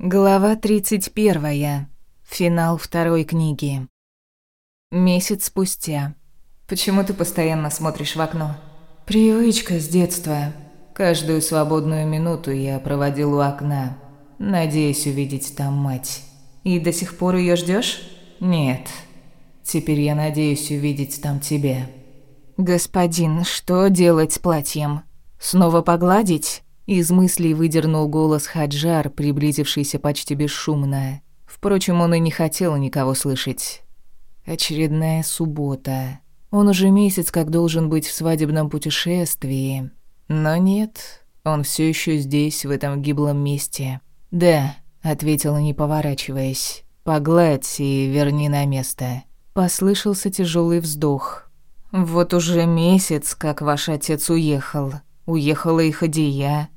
Глава 31. Финал второй книги. Месяц спустя. Почему ты постоянно смотришь в окно? Привычка с детства. Каждую свободную минуту я проводил у окна, надеясь увидеть там мать. И до сих пор ее ждешь? Нет. Теперь я надеюсь увидеть там тебя. Господин, что делать с платьем? Снова погладить? Из мыслей выдернул голос Хаджар, приблизившийся почти бесшумно. Впрочем, он и не хотел никого слышать. Очередная суббота. Он уже месяц как должен быть в свадебном путешествии. Но нет, он все еще здесь, в этом гиблом месте. «Да», — ответила, не поворачиваясь. «Погладь и верни на место». Послышался тяжелый вздох. «Вот уже месяц, как ваш отец уехал. Уехала и Хадия.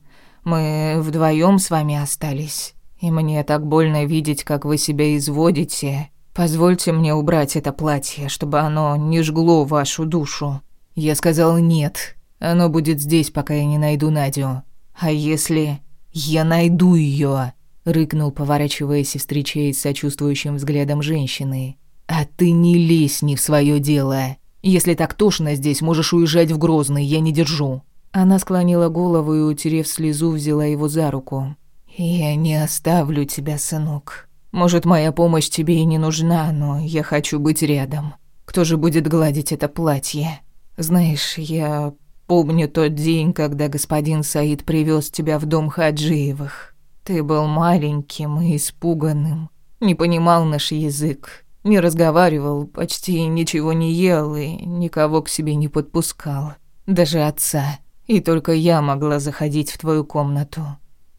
Мы вдвоем с вами остались, и мне так больно видеть, как вы себя изводите. Позвольте мне убрать это платье, чтобы оно не жгло вашу душу». Я сказал «нет». Оно будет здесь, пока я не найду Надю. А если я найду ее? рыкнул, поворачиваясь и встречаясь с сочувствующим взглядом женщины. А ты не лезь не в свое дело. Если так тошно здесь, можешь уезжать в Грозный, я не держу. Она склонила голову и, утерев слезу, взяла его за руку. «Я не оставлю тебя, сынок. Может, моя помощь тебе и не нужна, но я хочу быть рядом. Кто же будет гладить это платье? Знаешь, я помню тот день, когда господин Саид привез тебя в дом Хаджиевых. Ты был маленьким и испуганным, не понимал наш язык, не разговаривал, почти ничего не ел и никого к себе не подпускал, даже отца». И только я могла заходить в твою комнату.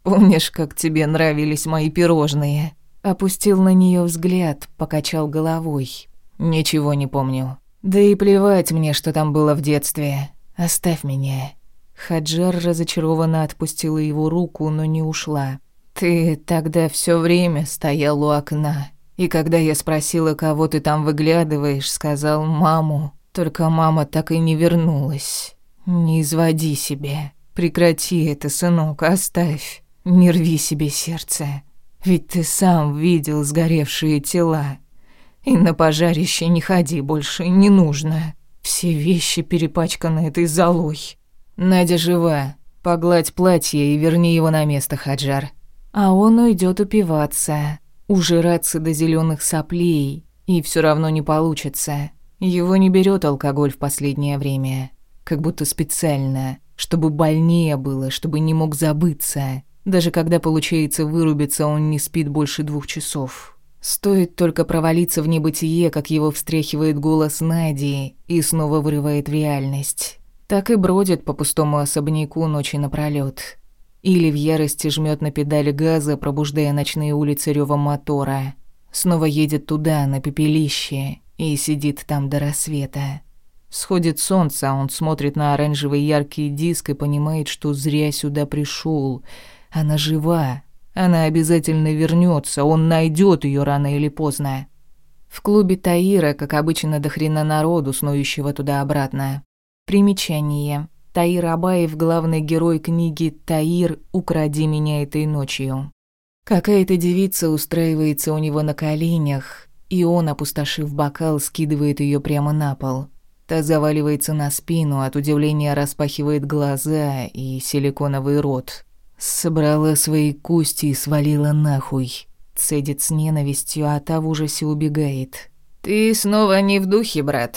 Помнишь, как тебе нравились мои пирожные?» Опустил на нее взгляд, покачал головой. «Ничего не помню. Да и плевать мне, что там было в детстве. Оставь меня». Хаджар разочарованно отпустила его руку, но не ушла. «Ты тогда все время стоял у окна. И когда я спросила, кого ты там выглядываешь, сказал «маму». Только мама так и не вернулась. «Не изводи себя. Прекрати это, сынок, оставь. Не рви себе сердце. Ведь ты сам видел сгоревшие тела. И на пожарище не ходи больше, не нужно. Все вещи перепачканы этой золой. Надя жива. Погладь платье и верни его на место, Хаджар. А он уйдет упиваться, ужираться до зеленых соплей, и все равно не получится. Его не берет алкоголь в последнее время как будто специально, чтобы больнее было, чтобы не мог забыться. Даже когда получается вырубиться, он не спит больше двух часов. Стоит только провалиться в небытие, как его встряхивает голос Нади и снова вырывает в реальность. Так и бродит по пустому особняку ночи напролёт. Или в ярости жмет на педаль газа, пробуждая ночные улицы рёвом мотора. Снова едет туда, на пепелище, и сидит там до рассвета. Сходит солнце, а он смотрит на оранжевый яркий диск и понимает, что зря сюда пришел. Она жива. Она обязательно вернется. Он найдет ее рано или поздно. В клубе Таира, как обычно, до хрена народу, снующего туда-обратно. Примечание. Таир Абаев, главный герой книги «Таир, укради меня этой ночью». Какая-то девица устраивается у него на коленях, и он, опустошив бокал, скидывает ее прямо на пол. Та заваливается на спину, от удивления распахивает глаза и силиконовый рот. Собрала свои кости и свалила нахуй. Цедит с ненавистью, а та в ужасе убегает. «Ты снова не в духе, брат».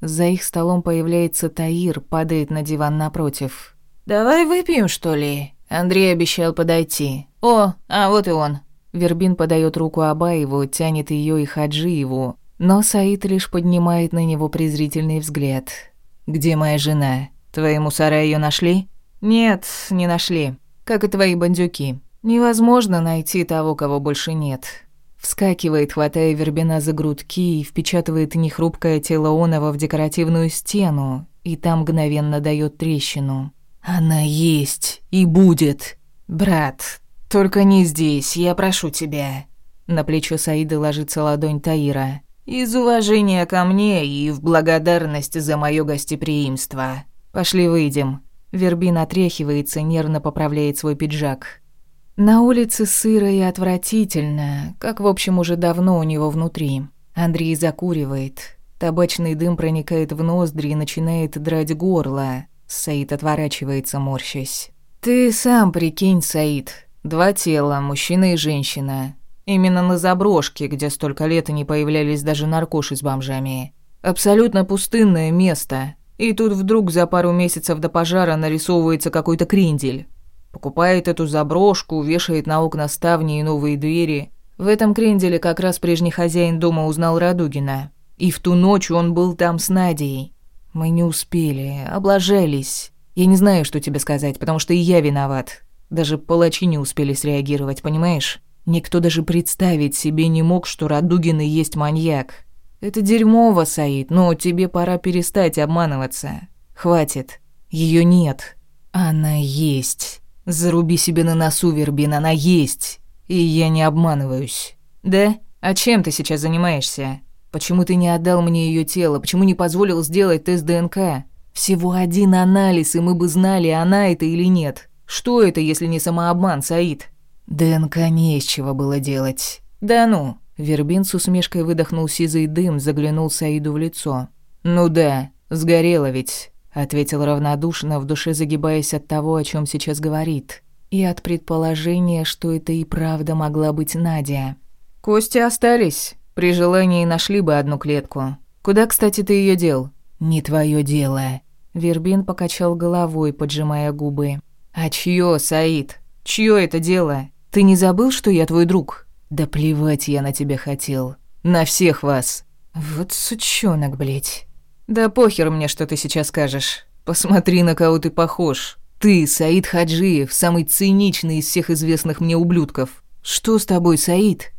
За их столом появляется Таир, падает на диван напротив. «Давай выпьем, что ли?» Андрей обещал подойти. «О, а вот и он». Вербин подает руку Абаеву, тянет ее и Хаджиеву, но Саид лишь поднимает на него презрительный взгляд. «Где моя жена? Твои мусора ее нашли?» «Нет, не нашли. Как и твои бандюки. Невозможно найти того, кого больше нет». Вскакивает, хватая Вербина за грудки и впечатывает нехрупкое тело Онова в декоративную стену, и там мгновенно дает трещину. «Она есть и будет. Брат, только не здесь, я прошу тебя». На плечо Саида ложится ладонь Таира. Из уважения ко мне и в благодарность за моё гостеприимство. Пошли выйдем. Вербин отряхивается, нервно поправляет свой пиджак. На улице сыро и отвратительно, как, в общем, уже давно у него внутри. Андрей закуривает. Табачный дым проникает в ноздри и начинает драть горло. Саид отворачивается, морщась. «Ты сам прикинь, Саид. Два тела, мужчина и женщина. Именно на заброшке, где столько лет и не появлялись даже наркоши с бомжами. Абсолютно пустынное место. И тут вдруг за пару месяцев до пожара нарисовывается какой-то крендель. Покупает эту заброшку, вешает на окна ставни и новые двери. В этом кренделе как раз прежний хозяин дома узнал Радугина. И в ту ночь он был там с Надей. Мы не успели, облажались. Я не знаю, что тебе сказать, потому что и я виноват. Даже палачи не успели среагировать, понимаешь? Никто даже представить себе не мог, что Радугин и есть маньяк. Это дерьмово, Саид, но тебе пора перестать обманываться. Хватит. Ее нет. Она есть. Заруби себе на носу, Вербин, она есть. И я не обманываюсь. Да? А чем ты сейчас занимаешься? Почему ты не отдал мне ее тело? Почему не позволил сделать тест ДНК? Всего один анализ, и мы бы знали, она это или нет. Что это, если не самообман, Саид? ДНК не из чего было делать. Да ну. Вербин с усмешкой выдохнул сизый дым, заглянул Саиду в лицо. Ну да, сгорело ведь, ответил равнодушно, в душе загибаясь от того, о чем сейчас говорит, и от предположения, что это и правда могла быть Надя. Кости остались. При желании нашли бы одну клетку. Куда, кстати, ты ее дел? Не твое дело. Вербин покачал головой, поджимая губы. А чье, Саид? Чье это дело? Ты не забыл, что я твой друг? Да плевать я на тебя хотел. На всех вас. Вот сучонок, блядь. Да похер мне, что ты сейчас скажешь. Посмотри, на кого ты похож. Ты, Саид Хаджиев, самый циничный из всех известных мне ублюдков. Что с тобой, Саид?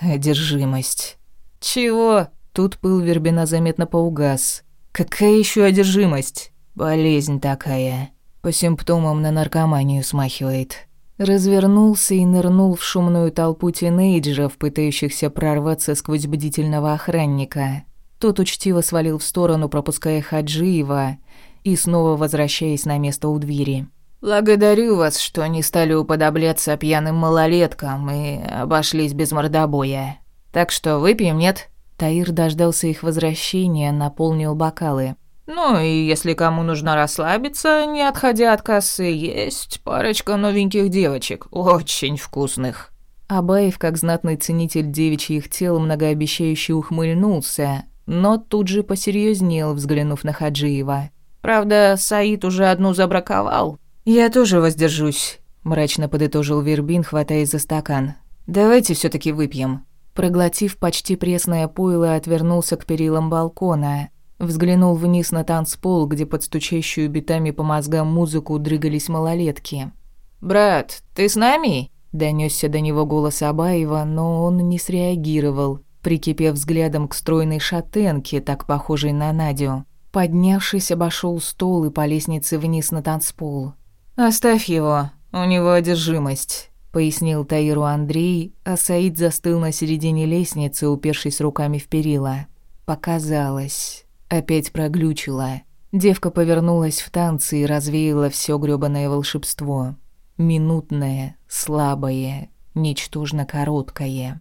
Одержимость. Чего? Тут пыл Вербина заметно поугас. Какая еще одержимость? Болезнь такая. По симптомам на наркоманию смахивает. Развернулся и нырнул в шумную толпу тинейджеров, пытающихся прорваться сквозь бдительного охранника. Тот учтиво свалил в сторону, пропуская Хаджиева и снова возвращаясь на место у двери. «Благодарю вас, что не стали уподобляться пьяным малолеткам и обошлись без мордобоя. Так что выпьем, нет?» Таир дождался их возвращения, наполнил бокалы. Ну и если кому нужно расслабиться, не отходя от кассы, есть парочка новеньких девочек, очень вкусных». Абаев, как знатный ценитель девичьих тел, многообещающе ухмыльнулся, но тут же посерьезнел, взглянув на Хаджиева. «Правда, Саид уже одну забраковал». «Я тоже воздержусь», — мрачно подытожил Вербин, хватаясь за стакан. «Давайте все таки выпьем». Проглотив почти пресное пойло, отвернулся к перилам балкона. Взглянул вниз на танцпол, где под стучащую битами по мозгам музыку дрыгались малолетки. «Брат, ты с нами?» Донесся до него голос Абаева, но он не среагировал, прикипев взглядом к стройной шатенке, так похожей на Надю. Поднявшись, обошел стол и по лестнице вниз на танцпол. «Оставь его, у него одержимость», — пояснил Таиру Андрей, а Саид застыл на середине лестницы, упершись руками в перила. «Показалось». Опять проглючила. Девка повернулась в танце и развеяла все грёбаное волшебство. Минутное, слабое, ничтожно короткое.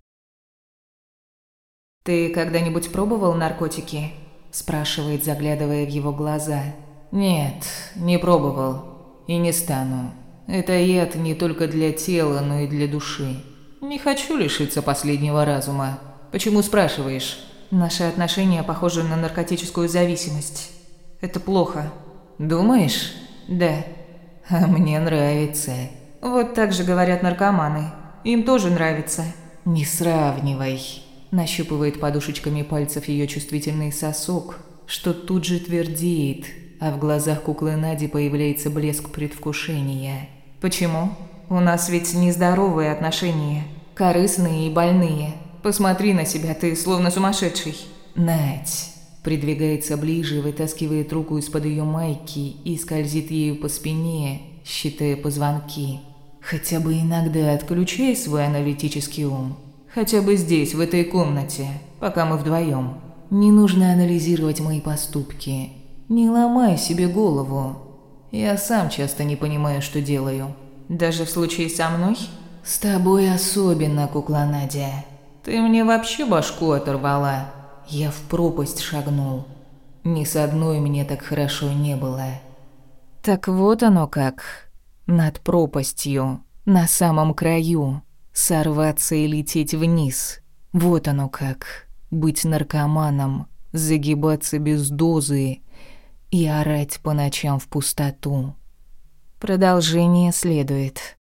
«Ты когда-нибудь пробовал наркотики?» спрашивает, заглядывая в его глаза. «Нет, не пробовал. И не стану. Это яд не только для тела, но и для души. Не хочу лишиться последнего разума. Почему спрашиваешь?» Наши отношения похожи на наркотическую зависимость. Это плохо. Думаешь? Да. А мне нравится. Вот так же говорят наркоманы. Им тоже нравится. Не сравнивай. Нащупывает подушечками пальцев ее чувствительный сосок, что тут же твердеет, а в глазах куклы Нади появляется блеск предвкушения. Почему? У нас ведь нездоровые отношения. Корыстные и больные. Посмотри на себя, ты словно сумасшедший. Надь придвигается ближе, вытаскивает руку из-под ее майки и скользит ею по спине, считая позвонки. Хотя бы иногда отключай свой аналитический ум. Хотя бы здесь, в этой комнате, пока мы вдвоем. Не нужно анализировать мои поступки. Не ломай себе голову. Я сам часто не понимаю, что делаю. Даже в случае со мной? С тобой особенно, кукла Надя. Ты мне вообще башку оторвала. Я в пропасть шагнул. Ни с одной мне так хорошо не было. Так вот оно как. Над пропастью, на самом краю, сорваться и лететь вниз. Вот оно как. Быть наркоманом, загибаться без дозы и орать по ночам в пустоту. Продолжение следует.